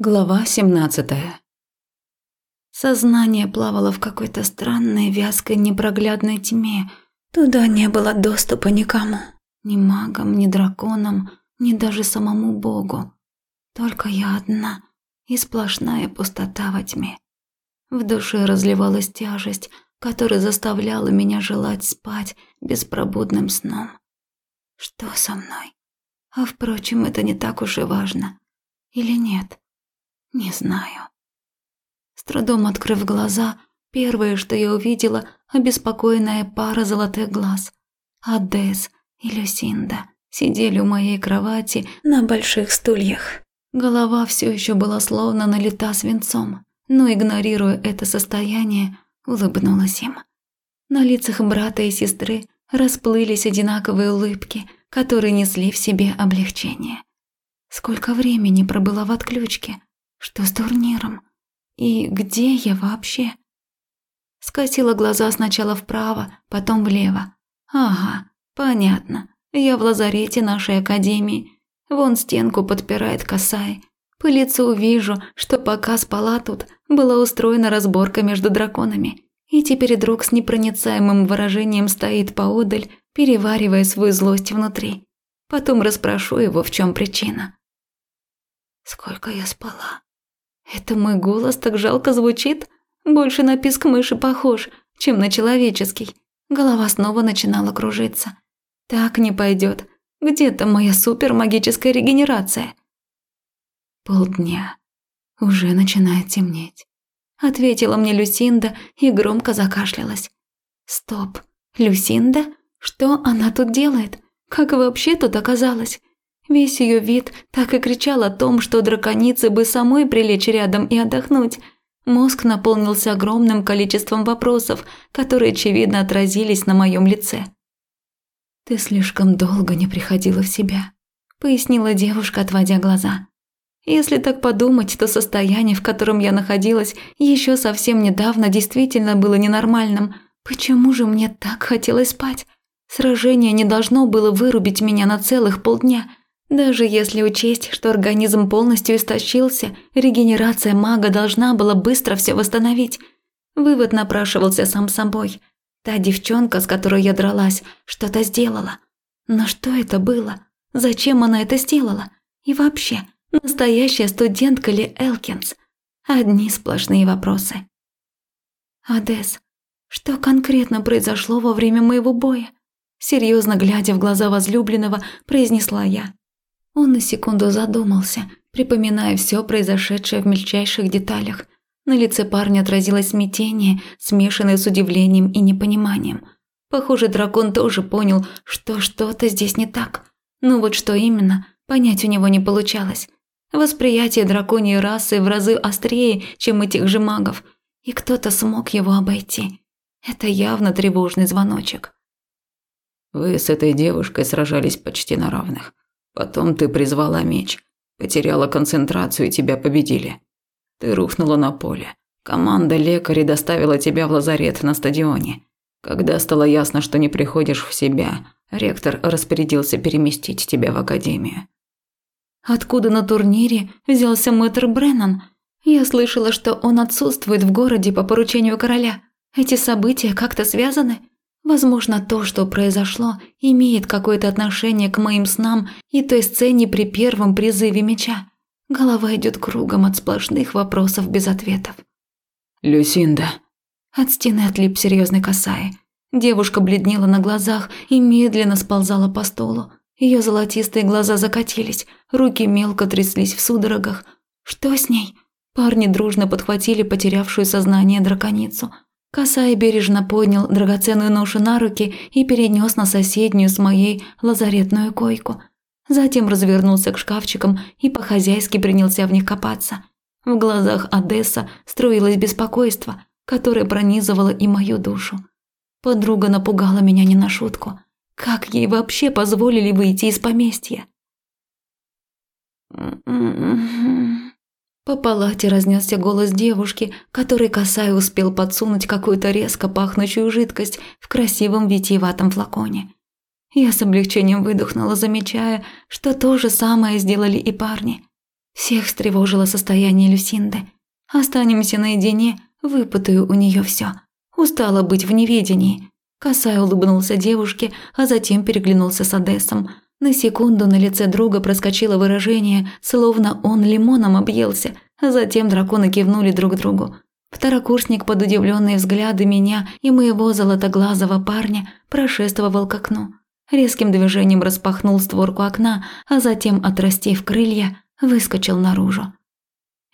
Глава 17 Сознание плавало в какой-то странной, вязкой, непроглядной тьме. Туда не было доступа никому. Ни магам, ни драконам, ни даже самому Богу. Только я одна и сплошная пустота во тьме. В душе разливалась тяжесть, которая заставляла меня желать спать беспробудным сном. Что со мной? А впрочем, это не так уж и важно. Или нет? Не знаю. С трудом открыв глаза, первое, что я увидела, обеспокоенная пара золотых глаз. Адес и Люсинда сидели у моей кровати на больших стульях. Голова все еще была словно налита свинцом, но, игнорируя это состояние, улыбнулась им. На лицах брата и сестры расплылись одинаковые улыбки, которые несли в себе облегчение. Сколько времени пробыла в отключке? Что с турниром? И где я вообще? Скосила глаза сначала вправо, потом влево. Ага, понятно. Я в лазарете нашей академии. Вон стенку подпирает Касай. По лицу вижу, что пока спала тут, была устроена разборка между драконами. И теперь друг с непроницаемым выражением стоит поодаль, переваривая свою злость внутри. Потом расспрошу его, в чем причина. Сколько я спала? Это мой голос так жалко звучит? Больше на писк мыши похож, чем на человеческий. Голова снова начинала кружиться. Так не пойдет. Где-то моя супермагическая регенерация. Полдня. Уже начинает темнеть. Ответила мне Люсинда и громко закашлялась. Стоп. Люсинда? Что она тут делает? Как вообще тут оказалась? Весь ее вид так и кричал о том, что драконице бы самой прилечь рядом и отдохнуть. Мозг наполнился огромным количеством вопросов, которые, очевидно, отразились на моем лице. «Ты слишком долго не приходила в себя», – пояснила девушка, отводя глаза. Если так подумать, то состояние, в котором я находилась еще совсем недавно, действительно было ненормальным. Почему же мне так хотелось спать? Сражение не должно было вырубить меня на целых полдня. Даже если учесть, что организм полностью истощился, регенерация мага должна была быстро все восстановить. Вывод напрашивался сам собой. Та девчонка, с которой я дралась, что-то сделала. Но что это было? Зачем она это сделала? И вообще, настоящая студентка ли Элкинс? Одни сплошные вопросы. Адес, что конкретно произошло во время моего боя? Серьезно глядя в глаза возлюбленного, произнесла я. Он на секунду задумался, припоминая все произошедшее в мельчайших деталях. На лице парня отразилось смятение, смешанное с удивлением и непониманием. Похоже, дракон тоже понял, что что-то здесь не так. Но вот что именно, понять у него не получалось. Восприятие драконьей расы в разы острее, чем этих же магов, и кто-то смог его обойти. Это явно тревожный звоночек. «Вы с этой девушкой сражались почти на равных. Потом ты призвала меч, потеряла концентрацию и тебя победили. Ты рухнула на поле. Команда лекарей доставила тебя в лазарет на стадионе. Когда стало ясно, что не приходишь в себя, ректор распорядился переместить тебя в академию. Откуда на турнире взялся мэтр Бреннан? Я слышала, что он отсутствует в городе по поручению короля. Эти события как-то связаны? Возможно, то, что произошло, имеет какое-то отношение к моим снам и той сцене при первом призыве меча. Голова идет кругом от сплошных вопросов без ответов. «Люсинда». От стены отлип серьезный косай. Девушка бледнела на глазах и медленно сползала по столу. Ее золотистые глаза закатились, руки мелко тряслись в судорогах. Что с ней? Парни дружно подхватили потерявшую сознание драконицу – Касай бережно поднял драгоценную ношу на руки и перенес на соседнюю с моей лазаретную койку. Затем развернулся к шкафчикам и по-хозяйски принялся в них копаться. В глазах Одесса строилось беспокойство, которое пронизывало и мою душу. Подруга напугала меня не на шутку. Как ей вообще позволили выйти из поместья? По палате разнесся голос девушки, который Касай успел подсунуть какую-то резко пахнущую жидкость в красивом витиеватом флаконе. Я с облегчением выдохнула, замечая, что то же самое сделали и парни. Всех встревожило состояние Люсинды. Останемся наедине, выпытаю у нее все. Устала быть в неведении. Касай улыбнулся девушке, а затем переглянулся с Одессом. На секунду на лице друга проскочило выражение, словно он лимоном объелся, а затем драконы кивнули друг другу. Второкурсник под удивленные взгляды меня и моего золотоглазого парня прошествовал к окну. Резким движением распахнул створку окна, а затем, отрастив крылья, выскочил наружу.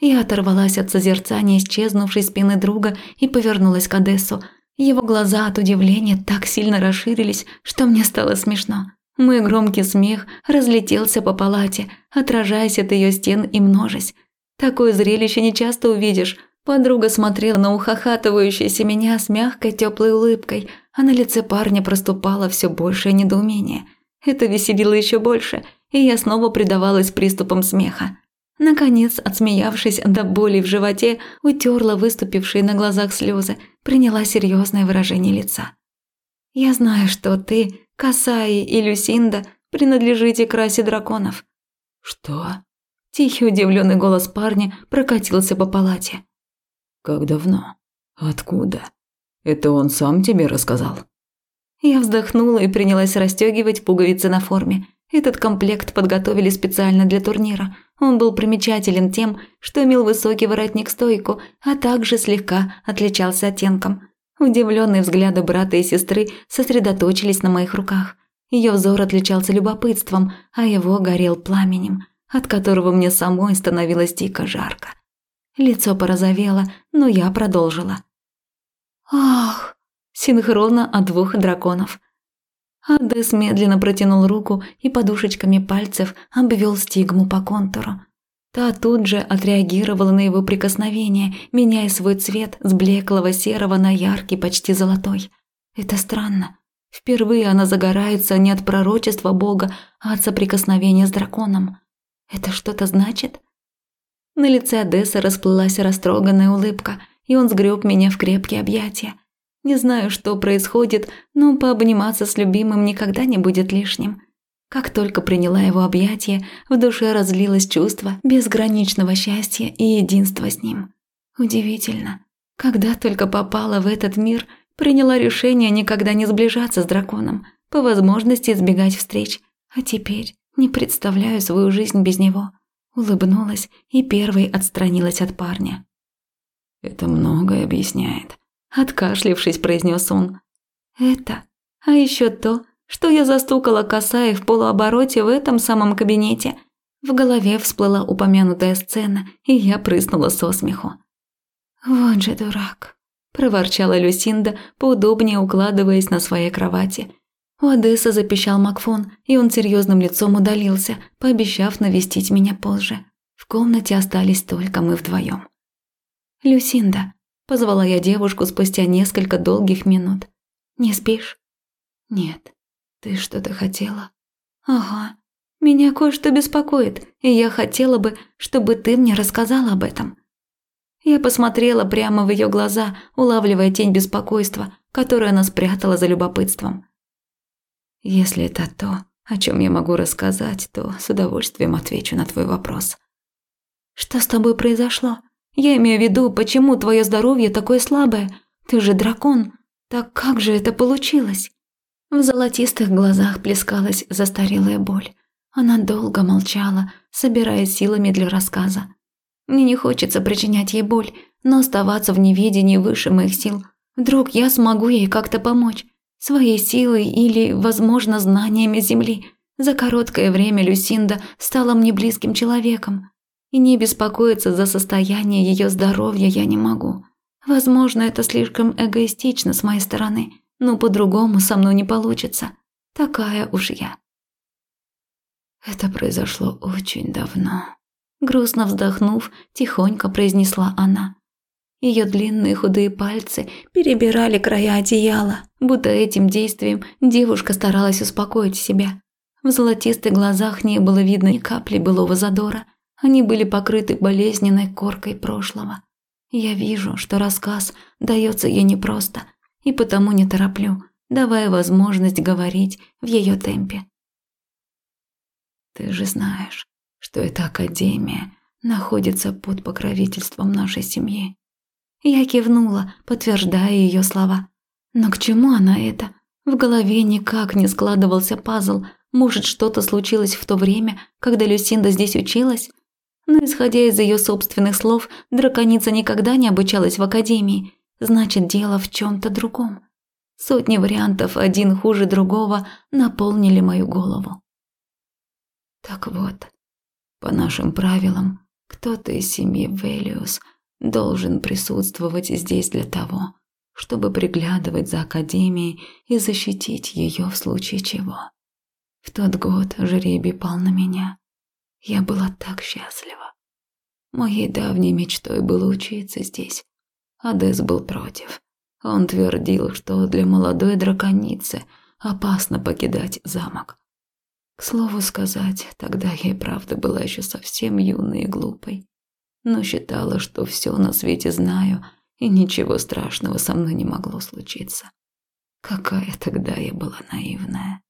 Я оторвалась от созерцания исчезнувшей спины друга и повернулась к Одессу. Его глаза от удивления так сильно расширились, что мне стало смешно. Мой громкий смех разлетелся по палате, отражаясь от ее стен и множась. Такое зрелище не часто увидишь. Подруга смотрела на ухахатывающуюся меня с мягкой теплой улыбкой, а на лице парня проступало все большее недоумение. Это веселило еще больше, и я снова предавалась приступам смеха. Наконец, отсмеявшись до боли в животе, утерла выступившие на глазах слезы, приняла серьезное выражение лица. «Я знаю, что ты, Касаи и Люсинда принадлежите к расе драконов». «Что?» Тихий удивленный голос парня прокатился по палате. «Как давно? Откуда? Это он сам тебе рассказал?» Я вздохнула и принялась расстегивать пуговицы на форме. Этот комплект подготовили специально для турнира. Он был примечателен тем, что имел высокий воротник-стойку, а также слегка отличался оттенком. Удивленные взгляды брата и сестры сосредоточились на моих руках. Ее взор отличался любопытством, а его горел пламенем, от которого мне самой становилось дико жарко. Лицо порозовело, но я продолжила. «Ах!» Синхронно от двух драконов. Адес медленно протянул руку и подушечками пальцев обвел стигму по контуру. Та тут же отреагировала на его прикосновение, меняя свой цвет с блеклого серого на яркий, почти золотой. Это странно. Впервые она загорается не от пророчества Бога, а от соприкосновения с драконом. Это что-то значит? На лице Одессы расплылась растроганная улыбка, и он сгреб меня в крепкие объятия. Не знаю, что происходит, но пообниматься с любимым никогда не будет лишним. Как только приняла его объятия, в душе разлилось чувство безграничного счастья и единства с ним. Удивительно. Когда только попала в этот мир, приняла решение никогда не сближаться с драконом, по возможности избегать встреч, а теперь не представляю свою жизнь без него. Улыбнулась и первой отстранилась от парня. Это многое объясняет. Откашлившись, произнес он. Это, а еще то, что я застукала Касаи в полуобороте в этом самом кабинете. В голове всплыла упомянутая сцена, и я прыснула со смеху. «Вот же дурак», – проворчала Люсинда, поудобнее укладываясь на своей кровати. У Одесса запищал Макфон, и он серьезным лицом удалился, пообещав навестить меня позже. В комнате остались только мы вдвоем. «Люсинда», – позвала я девушку спустя несколько долгих минут. «Не спишь?» «Нет», «Ты что-то хотела?» «Ага. Меня кое-что беспокоит, и я хотела бы, чтобы ты мне рассказала об этом». Я посмотрела прямо в ее глаза, улавливая тень беспокойства, которую она спрятала за любопытством. «Если это то, о чем я могу рассказать, то с удовольствием отвечу на твой вопрос». «Что с тобой произошло? Я имею в виду, почему твое здоровье такое слабое? Ты же дракон. Так как же это получилось?» В золотистых глазах плескалась застарелая боль. Она долго молчала, собирая силами для рассказа. Мне не хочется причинять ей боль, но оставаться в неведении выше моих сил. Вдруг я смогу ей как-то помочь. Своей силой или, возможно, знаниями Земли. За короткое время Люсинда стала мне близким человеком. И не беспокоиться за состояние ее здоровья я не могу. Возможно, это слишком эгоистично с моей стороны – но по-другому со мной не получится. Такая уж я. Это произошло очень давно. Грустно вздохнув, тихонько произнесла она. Ее длинные худые пальцы перебирали края одеяла, будто этим действием девушка старалась успокоить себя. В золотистых глазах не было видно ни капли былого задора. Они были покрыты болезненной коркой прошлого. Я вижу, что рассказ дается ей непросто, и потому не тороплю, давая возможность говорить в ее темпе. Ты же знаешь, что эта академия находится под покровительством нашей семьи. Я кивнула, подтверждая ее слова. Но к чему она это? В голове никак не складывался пазл. Может, что-то случилось в то время, когда Люсинда здесь училась? Но исходя из ее собственных слов, драконица никогда не обучалась в академии. Значит, дело в чем-то другом. Сотни вариантов, один хуже другого, наполнили мою голову. Так вот, по нашим правилам, кто-то из семьи Велиус должен присутствовать здесь для того, чтобы приглядывать за Академией и защитить ее в случае чего. В тот год жребий пал на меня. Я была так счастлива. Моей давней мечтой было учиться здесь. Адес был против. Он твердил, что для молодой драконицы опасно покидать замок. К слову сказать, тогда я и правда была еще совсем юной и глупой. Но считала, что все на свете знаю, и ничего страшного со мной не могло случиться. Какая тогда я была наивная.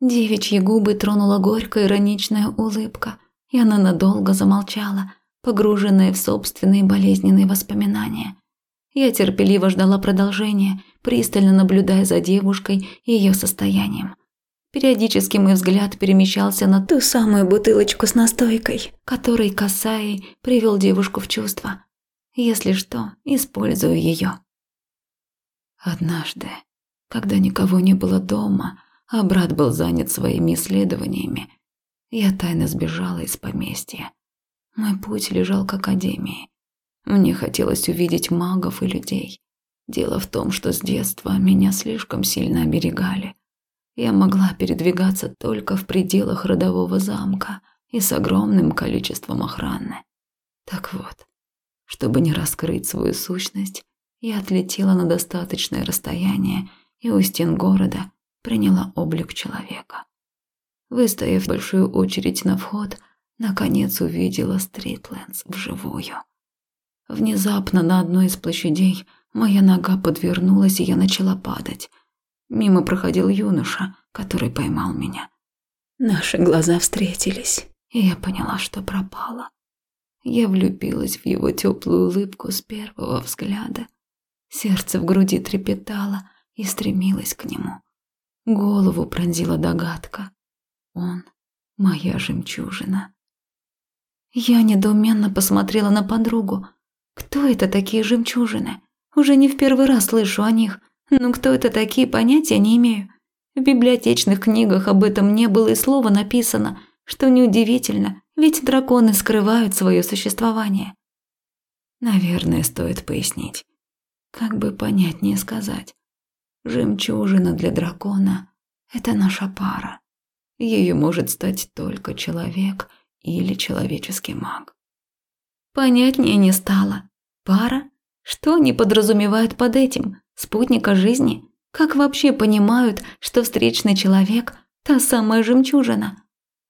Девичьи губы тронула горькая ироничная улыбка, и она надолго замолчала, погруженная в собственные болезненные воспоминания. Я терпеливо ждала продолжения, пристально наблюдая за девушкой и ее состоянием. Периодически мой взгляд перемещался на ту самую бутылочку с настойкой, которой Касаи привел девушку в чувство. Если что, использую ее. Однажды, когда никого не было дома, а брат был занят своими исследованиями, я тайно сбежала из поместья. Мой путь лежал к академии. Мне хотелось увидеть магов и людей. Дело в том, что с детства меня слишком сильно оберегали. Я могла передвигаться только в пределах родового замка и с огромным количеством охраны. Так вот, чтобы не раскрыть свою сущность, я отлетела на достаточное расстояние и у стен города приняла облик человека. Выстояв большую очередь на вход, наконец увидела Стритлендс вживую. Внезапно на одной из площадей моя нога подвернулась, и я начала падать. Мимо проходил юноша, который поймал меня. Наши глаза встретились, и я поняла, что пропала. Я влюбилась в его теплую улыбку с первого взгляда. Сердце в груди трепетало и стремилось к нему. Голову пронзила догадка. Он – моя жемчужина. Я недоуменно посмотрела на подругу. Кто это такие жемчужины? Уже не в первый раз слышу о них, но кто это такие, понятия не имею. В библиотечных книгах об этом не было и слова написано, что неудивительно, ведь драконы скрывают свое существование. Наверное, стоит пояснить. Как бы понятнее сказать. Жемчужина для дракона – это наша пара. Ее может стать только человек или человеческий маг. Понятнее не стало. Пара? Что они подразумевают под этим? Спутника жизни? Как вообще понимают, что встречный человек – та самая жемчужина?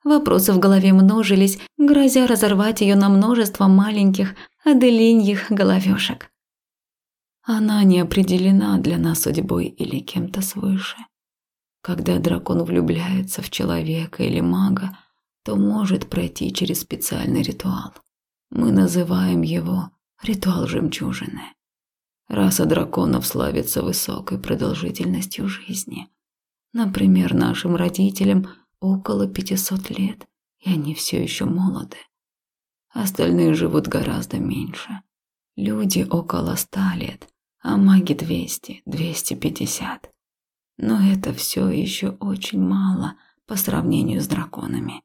Вопросы в голове множились, грозя разорвать ее на множество маленьких аделиньих головешек. Она не определена для нас судьбой или кем-то свыше. Когда дракон влюбляется в человека или мага, то может пройти через специальный ритуал. Мы называем его ритуал жемчужины. Раса драконов славится высокой продолжительностью жизни. Например, нашим родителям – около 500 лет, и они все еще молоды. Остальные живут гораздо меньше. Люди около 100 лет, а маги 200, 250. Но это все еще очень мало по сравнению с драконами.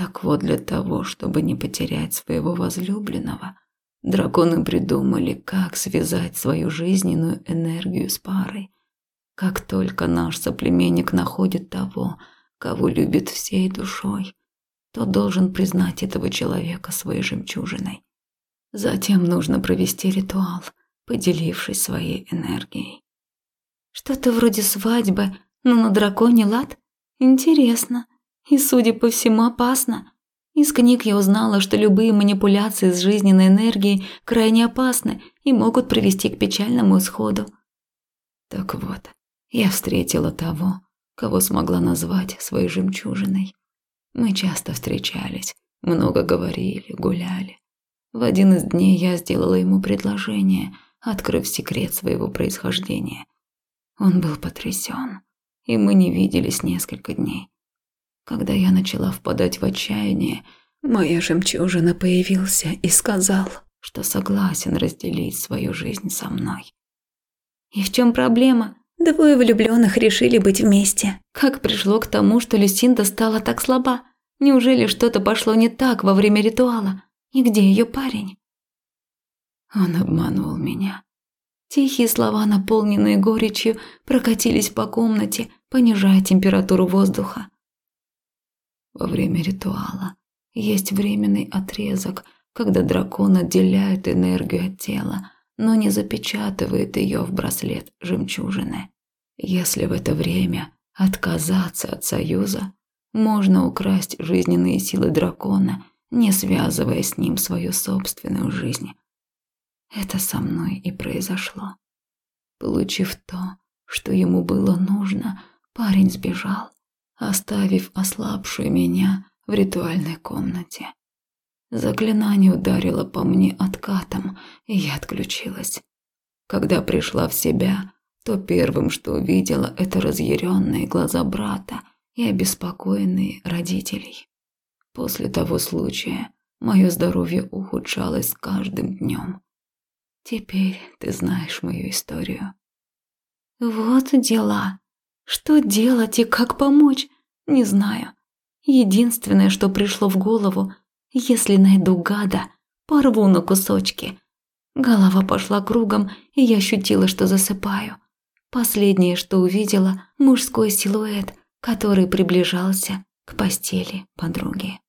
Так вот, для того, чтобы не потерять своего возлюбленного, драконы придумали, как связать свою жизненную энергию с парой. Как только наш соплеменник находит того, кого любит всей душой, тот должен признать этого человека своей жемчужиной. Затем нужно провести ритуал, поделившись своей энергией. Что-то вроде свадьбы, но на драконе лад? Интересно. И, судя по всему, опасно. Из книг я узнала, что любые манипуляции с жизненной энергией крайне опасны и могут привести к печальному исходу. Так вот, я встретила того, кого смогла назвать своей жемчужиной. Мы часто встречались, Много говорили, гуляли. В один из дней я сделала ему предложение, открыв секрет своего происхождения. Он был потрясен, и мы не виделись несколько дней. Когда я начала впадать в отчаяние, моя жемчужина появился и сказал, что согласен разделить свою жизнь со мной. И в чем проблема? Двое влюбленных решили быть вместе. Как пришло к тому, что Люсинда стала так слаба? Неужели что-то пошло не так во время ритуала? И где ее парень? Он обманул меня. Тихие слова, наполненные горечью, прокатились по комнате, понижая температуру воздуха. Во время ритуала есть временный отрезок, когда дракон отделяет энергию от тела, но не запечатывает ее в браслет жемчужины. Если в это время отказаться от союза, можно украсть жизненные силы дракона, не связывая с ним свою собственную жизнь. Это со мной и произошло. Получив то, что ему было нужно, парень сбежал, оставив ослабшую меня в ритуальной комнате. Заклинание ударило по мне откатом, и я отключилась. Когда пришла в себя, то первым, что увидела, это разъяренные глаза брата и обеспокоенные родителей. После того случая мое здоровье ухудшалось с каждым днем. Теперь ты знаешь мою историю. Вот дела. Что делать и как помочь, не знаю. Единственное, что пришло в голову, если найду гада, порву на кусочки. Голова пошла кругом, и я ощутила, что засыпаю. Последнее, что увидела, мужской силуэт, который приближался к постели подруги.